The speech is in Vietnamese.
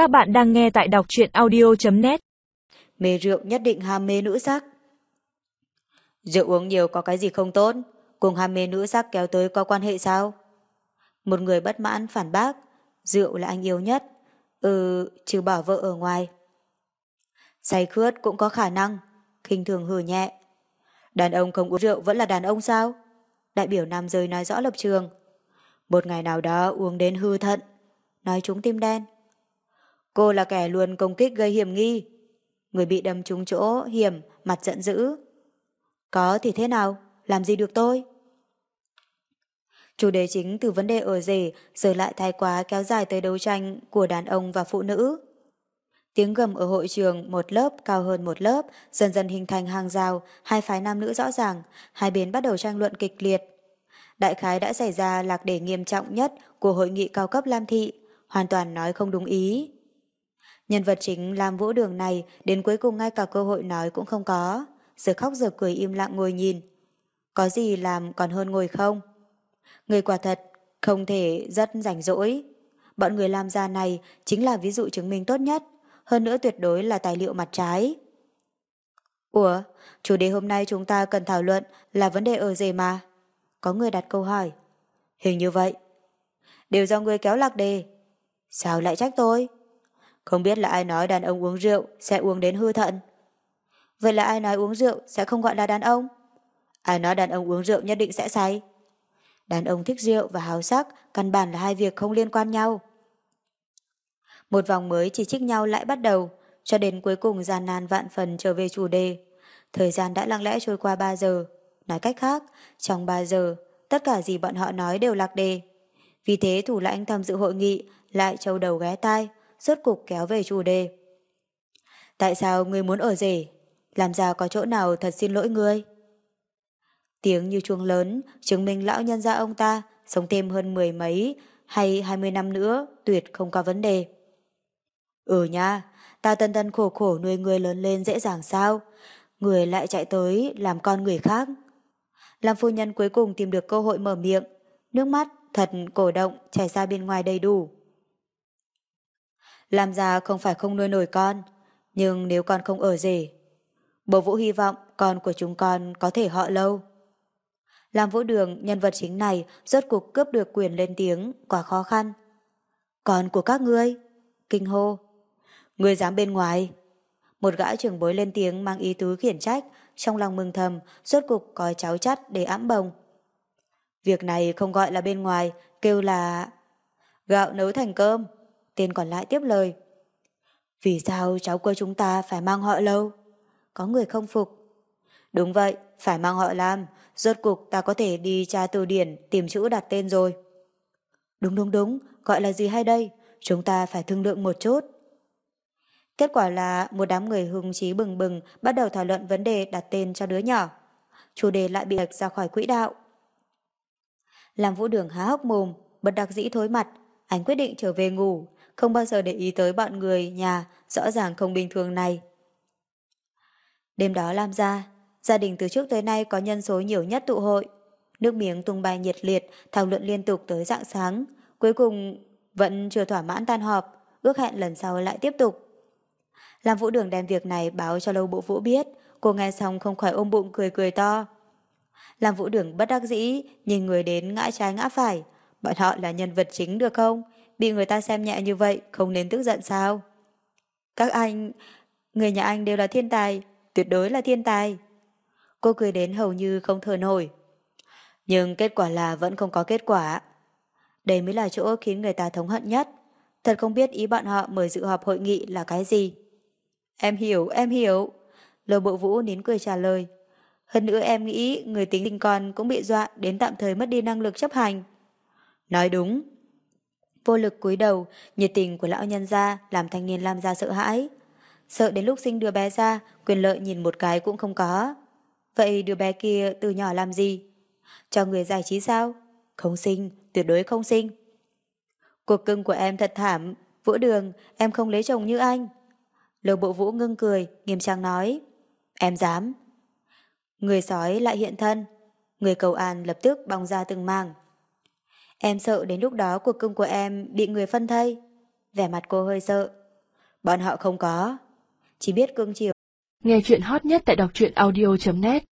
Các bạn đang nghe tại đọc truyện audio.net Mê rượu nhất định ham mê nữ sắc. Rượu uống nhiều có cái gì không tốt, cùng ham mê nữ sắc kéo tới có quan hệ sao? Một người bất mãn phản bác, rượu là anh yêu nhất, ừ, trừ bỏ vợ ở ngoài. Say khướt cũng có khả năng, khinh thường hừ nhẹ. Đàn ông không uống rượu vẫn là đàn ông sao? Đại biểu nam giới nói rõ lập trường. Một ngày nào đó uống đến hư thận, nói chúng tim đen. Cô là kẻ luôn công kích gây hiểm nghi. Người bị đâm trúng chỗ hiểm, mặt giận dữ. Có thì thế nào? Làm gì được tôi? Chủ đề chính từ vấn đề ở rể giờ lại thay quá kéo dài tới đấu tranh của đàn ông và phụ nữ. Tiếng gầm ở hội trường một lớp cao hơn một lớp, dần dần hình thành hàng rào, hai phái nam nữ rõ ràng, hai bên bắt đầu tranh luận kịch liệt. Đại khái đã xảy ra lạc đề nghiêm trọng nhất của hội nghị cao cấp Lam Thị, hoàn toàn nói không đúng ý. Nhân vật chính làm Vũ Đường này đến cuối cùng ngay cả cơ hội nói cũng không có, giờ khóc giờ cười im lặng ngồi nhìn. Có gì làm còn hơn ngồi không? Người quả thật không thể rất rảnh rỗi. Bọn người làm ra này chính là ví dụ chứng minh tốt nhất hơn nữa tuyệt đối là tài liệu mặt trái. Ủa, chủ đề hôm nay chúng ta cần thảo luận là vấn đề ở gì mà? Có người đặt câu hỏi. Hình như vậy. Đều do người kéo lạc đề. Sao lại trách tôi? Không biết là ai nói đàn ông uống rượu sẽ uống đến hư thận. Vậy là ai nói uống rượu sẽ không gọi là đàn ông? Ai nói đàn ông uống rượu nhất định sẽ say? Đàn ông thích rượu và hào sắc căn bản là hai việc không liên quan nhau. Một vòng mới chỉ trích nhau lại bắt đầu, cho đến cuối cùng gian nan vạn phần trở về chủ đề. Thời gian đã lặng lẽ trôi qua 3 giờ. Nói cách khác, trong 3 giờ, tất cả gì bọn họ nói đều lạc đề. Vì thế thủ lãnh tham dự hội nghị lại trâu đầu ghé tai, rốt cục kéo về chủ đề. Tại sao ngươi muốn ở rể? Làm ra có chỗ nào thật xin lỗi ngươi? Tiếng như chuông lớn, chứng minh lão nhân gia ông ta sống thêm hơn mười mấy hay hai mươi năm nữa tuyệt không có vấn đề. Ừ nha, ta tân tân khổ khổ nuôi người lớn lên dễ dàng sao? Người lại chạy tới làm con người khác. Làm phu nhân cuối cùng tìm được cơ hội mở miệng, nước mắt thật cổ động chảy ra bên ngoài đầy đủ. Làm ra không phải không nuôi nổi con, nhưng nếu con không ở rể, bố vũ hy vọng con của chúng con có thể họ lâu. Làm vũ đường, nhân vật chính này rốt cuộc cướp được quyền lên tiếng, quả khó khăn. Con của các ngươi, kinh hô. Ngươi dám bên ngoài. Một gã trưởng bối lên tiếng mang ý tứ khiển trách, trong lòng mừng thầm, rốt cục có cháu chắt để ẵm bồng. Việc này không gọi là bên ngoài, kêu là... Gạo nấu thành cơm. Tên còn lại tiếp lời. Vì sao cháu cô chúng ta phải mang họ lâu? Có người không phục. Đúng vậy, phải mang họ làm. Rốt cục ta có thể đi tra từ điển tìm chữ đặt tên rồi. Đúng đúng đúng, gọi là gì hay đây? Chúng ta phải thương lượng một chút. Kết quả là một đám người hưng trí bừng bừng bắt đầu thảo luận vấn đề đặt tên cho đứa nhỏ. Chủ đề lại bị lệch ra khỏi quỹ đạo. Làm vũ đường há hốc mồm, bật đặc dĩ thối mặt, anh quyết định trở về ngủ, không bao giờ để ý tới bọn người nhà rõ ràng không bình thường này. Đêm đó làm ra, gia đình từ trước tới nay có nhân số nhiều nhất tụ hội. Nước miếng tung bay nhiệt liệt, thảo luận liên tục tới dạng sáng, cuối cùng vẫn chưa thỏa mãn tan họp, ước hẹn lần sau lại tiếp tục. Làm vũ đường đem việc này báo cho lâu bộ vũ biết, cô nghe xong không khỏi ôm bụng cười cười to. Làm vũ đường bất đắc dĩ, nhìn người đến ngã trái ngã phải. Bọn họ là nhân vật chính được không? Bị người ta xem nhẹ như vậy, không nên tức giận sao? Các anh, người nhà anh đều là thiên tài, tuyệt đối là thiên tài. Cô cười đến hầu như không thở nổi. Nhưng kết quả là vẫn không có kết quả. Đây mới là chỗ khiến người ta thống hận nhất. Thật không biết ý bọn họ mời dự họp hội nghị là cái gì. Em hiểu, em hiểu. Lầu bộ vũ nín cười trả lời. Hơn nữa em nghĩ người tính tình con cũng bị dọa đến tạm thời mất đi năng lực chấp hành. Nói đúng. Vô lực cúi đầu, nhiệt tình của lão nhân gia làm thanh niên làm ra sợ hãi. Sợ đến lúc sinh đứa bé ra, quyền lợi nhìn một cái cũng không có. Vậy đứa bé kia từ nhỏ làm gì? Cho người giải trí sao? Không sinh, tuyệt đối không sinh. Cuộc cưng của em thật thảm, Vũ Đường, em không lấy chồng như anh. Lầu bộ vũ ngưng cười, nghiêm trang nói. Em dám. Người sói lại hiện thân. Người cầu an lập tức bong ra từng màng. Em sợ đến lúc đó cuộc cưng của em bị người phân thây. Vẻ mặt cô hơi sợ. Bọn họ không có. Chỉ biết cưng chiều. Nghe chuyện hot nhất tại đọc truyện audio.net